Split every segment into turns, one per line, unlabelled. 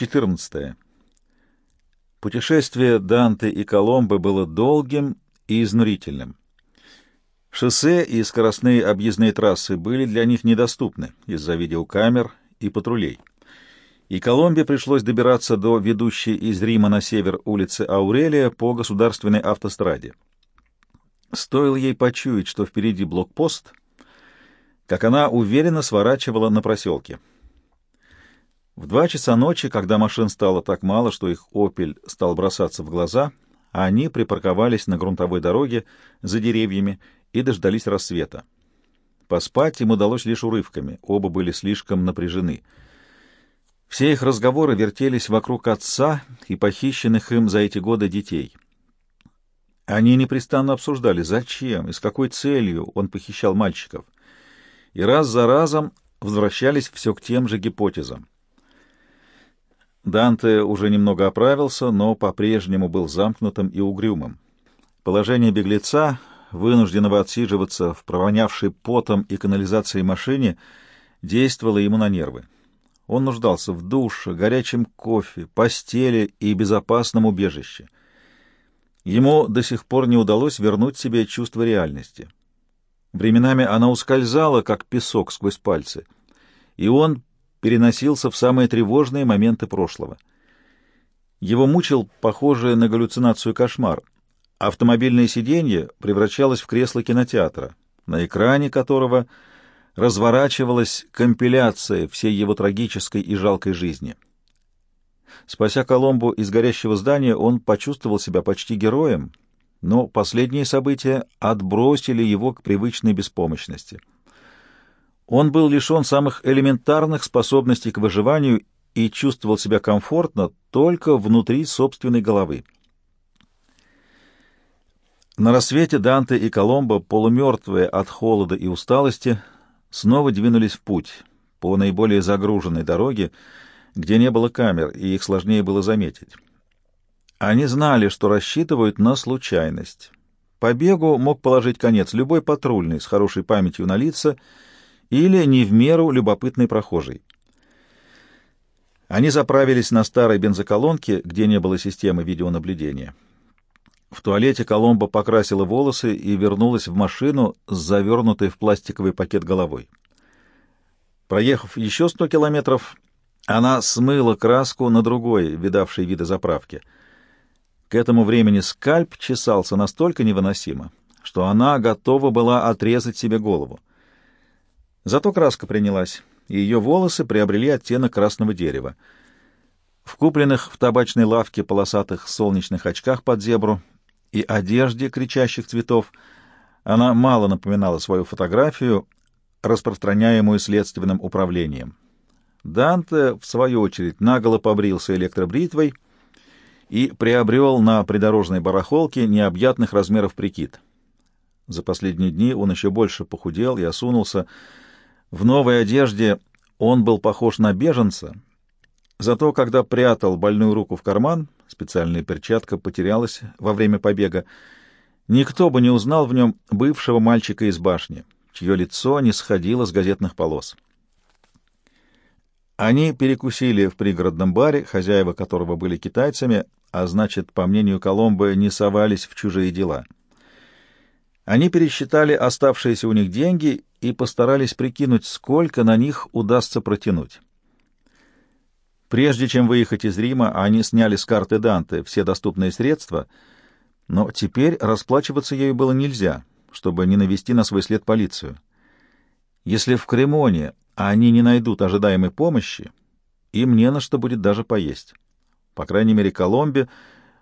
14. Путешествие Данте и Коломбо было долгим и изнурительным. Шоссе и скоростные объездные трассы были для них недоступны из-за видеокамер и патрулей. И Коломбе пришлось добираться до ведущей из Рима на север улицы Аурелия по государственной автостраде. Стоило ей почуять, что впереди блокпост, как она уверенно сворачивала на проселке. В два часа ночи, когда машин стало так мало, что их «Опель» стал бросаться в глаза, они припарковались на грунтовой дороге за деревьями и дождались рассвета. Поспать им удалось лишь урывками, оба были слишком напряжены. Все их разговоры вертелись вокруг отца и похищенных им за эти годы детей. Они непрестанно обсуждали, зачем и с какой целью он похищал мальчиков, и раз за разом возвращались все к тем же гипотезам. Данте уже немного оправился, но по-прежнему был замкнутым и угрюмым. Положение беглеца, вынужденного отсиживаться в провонявшей потом и канализацией машине, действовало ему на нервы. Он нуждался в душе, горячем кофе, постели и безопасном убежище. Ему до сих пор не удалось вернуть себе чувство реальности. Временами она ускользала, как песок сквозь пальцы, и он переносился в самые тревожные моменты прошлого. Его мучил похожее на галлюцинацию кошмар. Автомобильное сиденье превращалось в кресло кинотеатра, на экране которого разворачивалась компиляция всей его трагической и жалкой жизни. Спася Коломбу из горящего здания, он почувствовал себя почти героем, но последние события отбросили его к привычной беспомощности — он был лишен самых элементарных способностей к выживанию и чувствовал себя комфортно только внутри собственной головы. На рассвете Данте и Коломбо, полумертвые от холода и усталости, снова двинулись в путь по наиболее загруженной дороге, где не было камер, и их сложнее было заметить. Они знали, что рассчитывают на случайность. Побегу мог положить конец любой патрульный с хорошей памятью на лица — или не в меру любопытный прохожий. Они заправились на старой бензоколонке, где не было системы видеонаблюдения. В туалете Коломбо покрасила волосы и вернулась в машину с завернутой в пластиковый пакет головой. Проехав еще сто километров, она смыла краску на другой, видавшей виды заправки. К этому времени скальп чесался настолько невыносимо, что она готова была отрезать себе голову. Зато краска принялась, и ее волосы приобрели оттенок красного дерева. В купленных в табачной лавке полосатых солнечных очках под зебру и одежде кричащих цветов она мало напоминала свою фотографию, распространяемую следственным управлением. Данте, в свою очередь, наголо побрился электробритвой и приобрел на придорожной барахолке необъятных размеров прикид. За последние дни он еще больше похудел и осунулся, в новой одежде он был похож на беженца, зато когда прятал больную руку в карман, специальная перчатка потерялась во время побега, никто бы не узнал в нем бывшего мальчика из башни, чье лицо не сходило с газетных полос. Они перекусили в пригородном баре, хозяева которого были китайцами, а значит, по мнению Коломбо, не совались в чужие дела — они пересчитали оставшиеся у них деньги и постарались прикинуть, сколько на них удастся протянуть. Прежде чем выехать из Рима, они сняли с карты Данте все доступные средства, но теперь расплачиваться ею было нельзя, чтобы не навести на свой след полицию. Если в Кремоне они не найдут ожидаемой помощи, им не на что будет даже поесть. По крайней мере, Коломбе,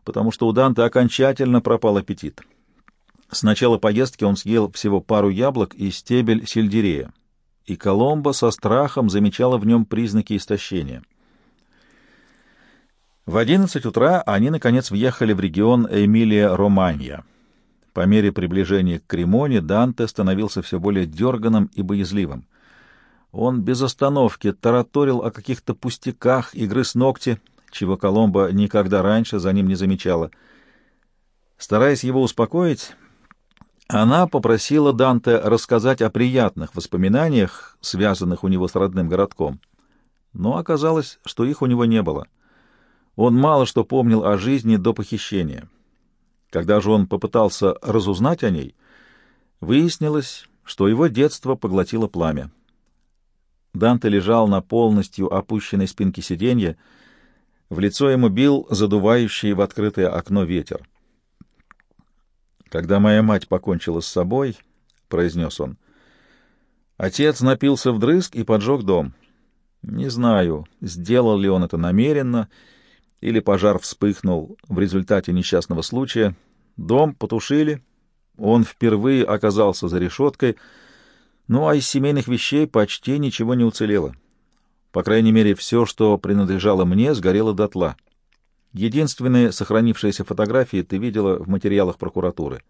потому что у Данте окончательно пропал аппетит. С начала поездки он съел всего пару яблок и стебель сельдерея, и Коломбо со страхом замечала в нем признаки истощения. В одиннадцать утра они, наконец, въехали в регион Эмилия-Романья. По мере приближения к Кремоне Данте становился все более дерганым и боязливым. Он без остановки тараторил о каких-то пустяках и грыз ногти, чего Коломбо никогда раньше за ним не замечала. Стараясь его успокоить, она попросила Данте рассказать о приятных воспоминаниях, связанных у него с родным городком, но оказалось, что их у него не было — Он мало что помнил о жизни до похищения. Когда же он попытался разузнать о ней, выяснилось, что его детство поглотило пламя. Данте лежал на полностью опущенной спинке сиденья, в лицо ему бил задувающий в открытое окно ветер. «Когда моя мать покончила с собой», — произнес он, — «отец напился вдрызг и поджег дом. Не знаю, сделал ли он это намеренно, или пожар вспыхнул в результате несчастного случая. Дом потушили, он впервые оказался за решеткой, ну а из семейных вещей почти ничего не уцелело. По крайней мере, все, что принадлежало мне, сгорело дотла. Единственные сохранившиеся фотографии ты видела в материалах прокуратуры.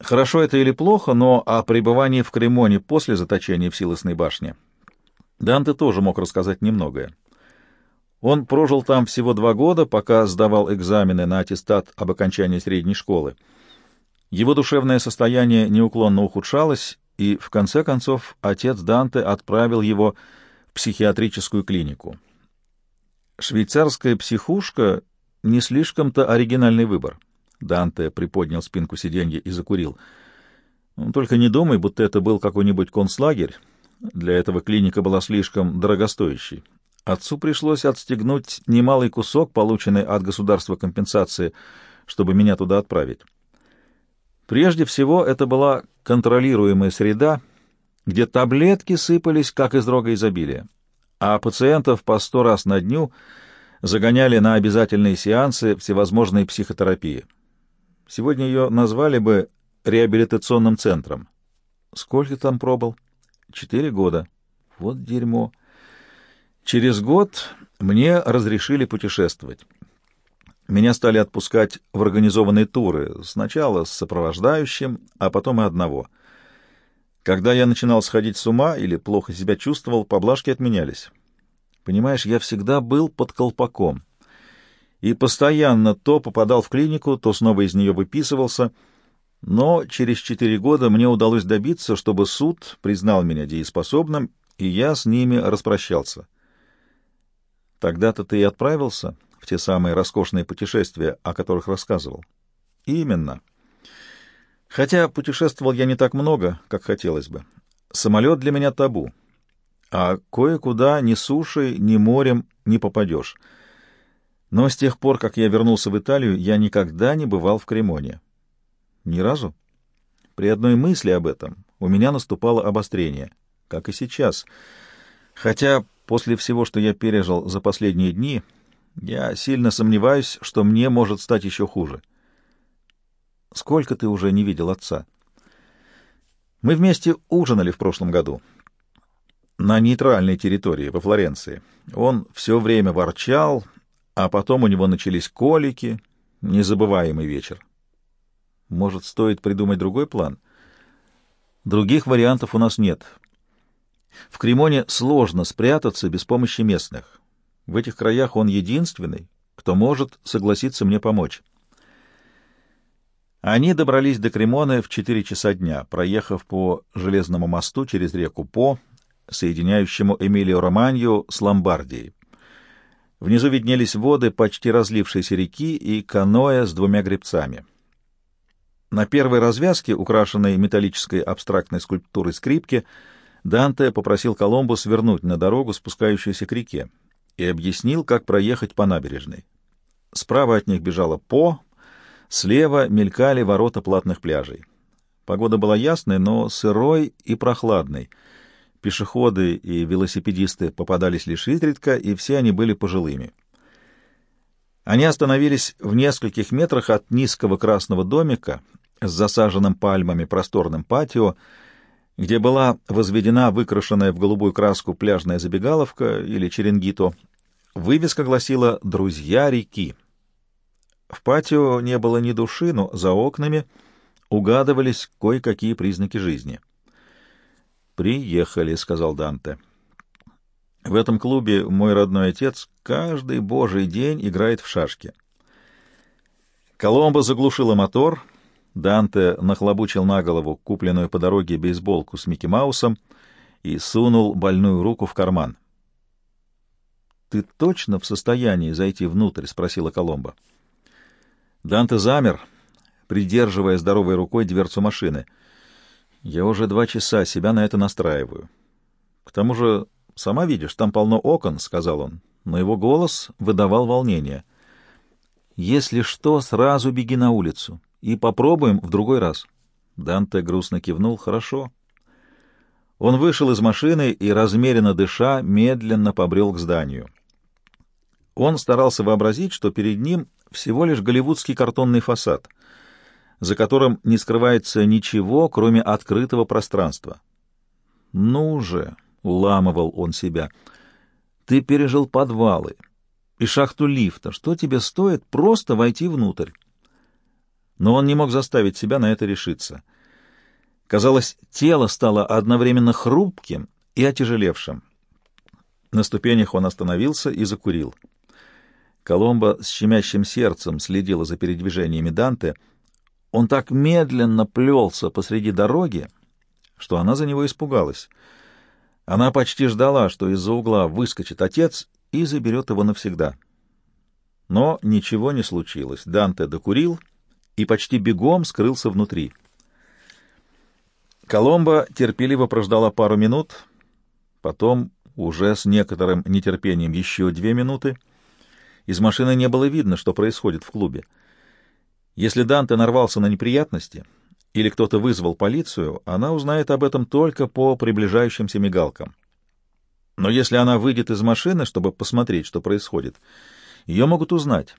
Хорошо это или плохо, но о пребывании в Кремоне после заточения в Силосной башне Данте тоже мог рассказать немногое. Он прожил там всего два года, пока сдавал экзамены на аттестат об окончании средней школы. Его душевное состояние неуклонно ухудшалось, и, в конце концов, отец Данте отправил его в психиатрическую клинику. Швейцарская психушка — не слишком-то оригинальный выбор. Данте приподнял спинку сиденья и закурил. «Ну, «Только не думай, будто это был какой-нибудь концлагерь. Для этого клиника была слишком дорогостоящей. Отцу пришлось отстегнуть немалый кусок, полученный от государства компенсации, чтобы меня туда отправить. Прежде всего, это была контролируемая среда, где таблетки сыпались, как из рога изобилия, а пациентов по сто раз на дню загоняли на обязательные сеансы всевозможной психотерапии. Сегодня ее назвали бы реабилитационным центром. Сколько там пробыл? Четыре года. Вот дерьмо. Через год мне разрешили путешествовать. Меня стали отпускать в организованные туры, сначала с сопровождающим, а потом и одного. Когда я начинал сходить с ума или плохо себя чувствовал, поблажки отменялись. Понимаешь, я всегда был под колпаком и постоянно то попадал в клинику, то снова из нее выписывался, но через четыре года мне удалось добиться, чтобы суд признал меня дееспособным, и я с ними распрощался. Тогда-то ты и отправился в те самые роскошные путешествия, о которых рассказывал. Именно. Хотя путешествовал я не так много, как хотелось бы. Самолет для меня табу. А кое-куда ни сушей, ни морем не попадешь. Но с тех пор, как я вернулся в Италию, я никогда не бывал в Кремоне. Ни разу. При одной мысли об этом у меня наступало обострение, как и сейчас. Хотя после всего, что я пережил за последние дни, я сильно сомневаюсь, что мне может стать еще хуже. Сколько ты уже не видел отца? Мы вместе ужинали в прошлом году. На нейтральной территории, во Флоренции. Он все время ворчал, а потом у него начались колики. Незабываемый вечер. Может, стоит придумать другой план? Других вариантов у нас нет. В Кремоне сложно спрятаться без помощи местных. В этих краях он единственный, кто может согласиться мне помочь. Они добрались до Кремона в четыре часа дня, проехав по железному мосту через реку По, соединяющему Эмилио-Романью с Ломбардией. Внизу виднелись воды почти разлившейся реки и каноэ с двумя гребцами. На первой развязке, украшенной металлической абстрактной скульптурой скрипки, Данте попросил Коломбу свернуть на дорогу, спускающуюся к реке, и объяснил, как проехать по набережной. Справа от них бежала По, слева мелькали ворота платных пляжей. Погода была ясной, но сырой и прохладной. Пешеходы и велосипедисты попадались лишь изредка, и все они были пожилыми. Они остановились в нескольких метрах от низкого красного домика с засаженным пальмами просторным патио, где была возведена выкрашенная в голубую краску пляжная забегаловка или черенгито. Вывеска гласила «Друзья реки». В патио не было ни души, но за окнами угадывались кое-какие признаки жизни. «Приехали», — сказал Данте. В этом клубе мой родной отец каждый божий день играет в шашки. Коломбо заглушила мотор. Данте нахлобучил на голову купленную по дороге бейсболку с Микки Маусом и сунул больную руку в карман. «Ты точно в состоянии зайти внутрь?» — спросила Коломба. Данте замер, придерживая здоровой рукой дверцу машины. «Я уже два часа себя на это настраиваю. К тому же, сама видишь, там полно окон», — сказал он, но его голос выдавал волнение. «Если что, сразу беги на улицу и попробуем в другой раз». Данте грустно кивнул. «Хорошо». Он вышел из машины и, размеренно дыша, медленно побрел к зданию. Он старался вообразить, что перед ним всего лишь голливудский картонный фасад, за которым не скрывается ничего, кроме открытого пространства. «Ну же!» — уламывал он себя. «Ты пережил подвалы и шахту лифта. Что тебе стоит просто войти внутрь?» Но он не мог заставить себя на это решиться — Казалось, тело стало одновременно хрупким и отяжелевшим. На ступенях он остановился и закурил. Коломба с щемящим сердцем следила за передвижениями Данте. Он так медленно плелся посреди дороги, что она за него испугалась. Она почти ждала, что из-за угла выскочит отец и заберет его навсегда. Но ничего не случилось. Данте докурил и почти бегом скрылся внутри. Коломба терпеливо прождала пару минут, потом, уже с некоторым нетерпением, еще две минуты. Из машины не было видно, что происходит в клубе. Если Данте нарвался на неприятности или кто-то вызвал полицию, она узнает об этом только по приближающимся мигалкам. Но если она выйдет из машины, чтобы посмотреть, что происходит, ее могут узнать.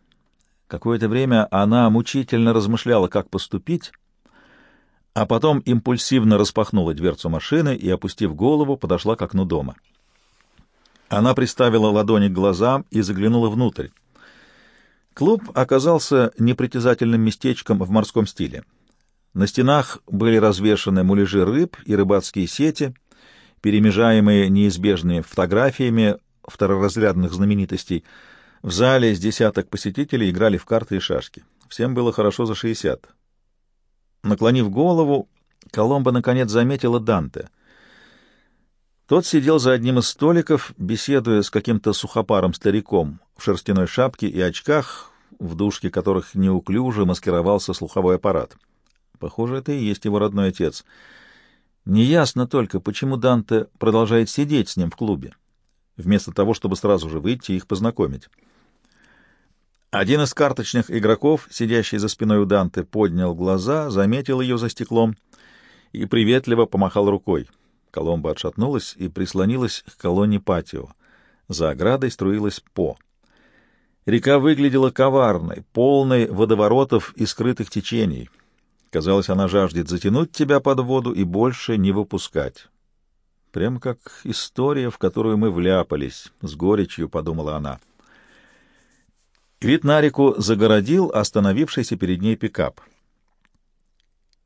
Какое-то время она мучительно размышляла, как поступить, а потом импульсивно распахнула дверцу машины и, опустив голову, подошла к окну дома. Она приставила ладони к глазам и заглянула внутрь. Клуб оказался непритязательным местечком в морском стиле. На стенах были развешаны муляжи рыб и рыбацкие сети, перемежаемые неизбежными фотографиями второразрядных знаменитостей. В зале с десяток посетителей играли в карты и шашки. Всем было хорошо за шестьдесят. Наклонив голову, Коломба наконец заметила Данте. Тот сидел за одним из столиков, беседуя с каким-то сухопарым стариком в шерстяной шапке и очках, в дужке которых неуклюже маскировался слуховой аппарат. Похоже, это и есть его родной отец. Неясно только, почему Данте продолжает сидеть с ним в клубе, вместо того, чтобы сразу же выйти и их познакомить. Один из карточных игроков, сидящий за спиной у Данте, поднял глаза, заметил ее за стеклом и приветливо помахал рукой. Коломба отшатнулась и прислонилась к колонне патио. За оградой струилась По. Река выглядела коварной, полной водоворотов и скрытых течений. Казалось, она жаждет затянуть тебя под воду и больше не выпускать. Прямо как история, в которую мы вляпались, — с горечью подумала она. Вид на реку загородил остановившийся перед ней пикап.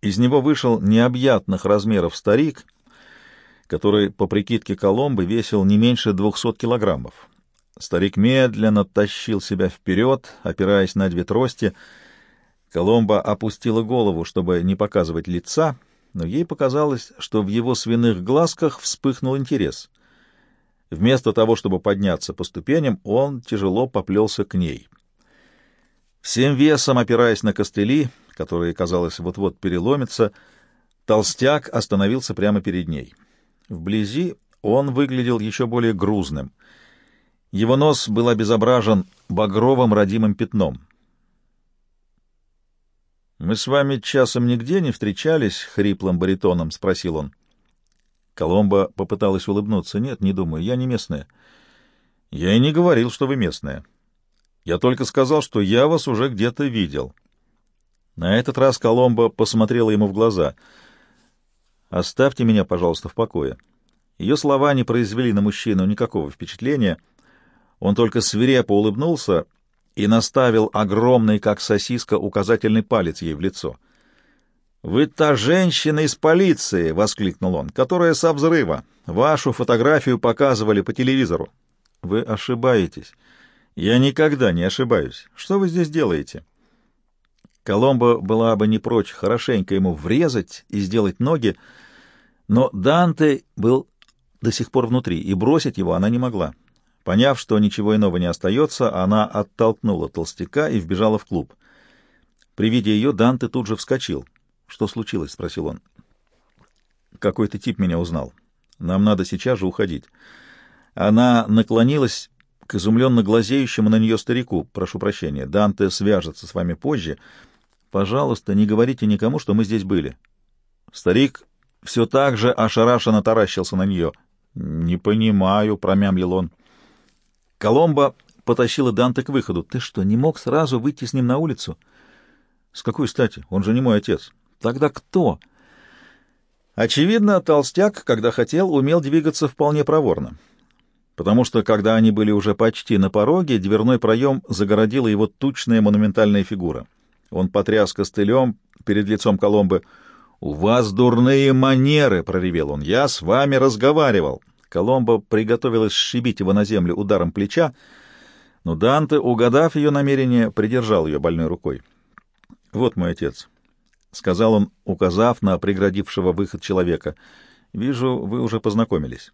Из него вышел необъятных размеров старик, который, по прикидке Коломбы, весил не меньше двухсот килограммов. Старик медленно тащил себя вперед, опираясь на две трости. Коломба опустила голову, чтобы не показывать лица, но ей показалось, что в его свиных глазках вспыхнул интерес. Вместо того, чтобы подняться по ступеням, он тяжело поплелся к ней — Всем весом опираясь на костыли, которые, казалось, вот-вот переломятся, толстяк остановился прямо перед ней. Вблизи он выглядел еще более грузным. Его нос был обезображен багровым родимым пятном. «Мы с вами часом нигде не встречались?» — хриплым баритоном спросил он. Коломба попыталась улыбнуться. «Нет, не думаю, я не местная». «Я и не говорил, что вы местная». Я только сказал, что я вас уже где-то видел. На этот раз Коломбо посмотрела ему в глаза. «Оставьте меня, пожалуйста, в покое». Ее слова не произвели на мужчину никакого впечатления. Он только свирепо улыбнулся и наставил огромный, как сосиска, указательный палец ей в лицо. «Вы та женщина из полиции!» — воскликнул он, — «которая со взрыва. Вашу фотографию показывали по телевизору». «Вы ошибаетесь». Я никогда не ошибаюсь. Что вы здесь делаете? Коломбо была бы не прочь хорошенько ему врезать и сделать ноги, но Данте был до сих пор внутри, и бросить его она не могла. Поняв, что ничего иного не остается, она оттолкнула толстяка и вбежала в клуб. При виде ее Данте тут же вскочил. «Что случилось?» — спросил он. «Какой-то тип меня узнал. Нам надо сейчас же уходить». Она наклонилась к изумленно глазеющему на нее старику. «Прошу прощения, Данте свяжется с вами позже. Пожалуйста, не говорите никому, что мы здесь были». Старик все так же ошарашенно таращился на нее. «Не понимаю», — промямлил он. Коломба потащила Данте к выходу. «Ты что, не мог сразу выйти с ним на улицу?» «С какой стати? Он же не мой отец». «Тогда кто?» Очевидно, толстяк, когда хотел, умел двигаться вполне проворно. Потому что, когда они были уже почти на пороге, дверной проем загородила его тучная монументальная фигура. Он потряс костылем перед лицом Коломбы — «У вас дурные манеры!» — проревел он. «Я с вами разговаривал!» Коломбо приготовилась сшибить его на землю ударом плеча, но Данте, угадав ее намерение, придержал ее больной рукой. «Вот мой отец», — сказал он, указав на преградившего выход человека. «Вижу, вы уже познакомились».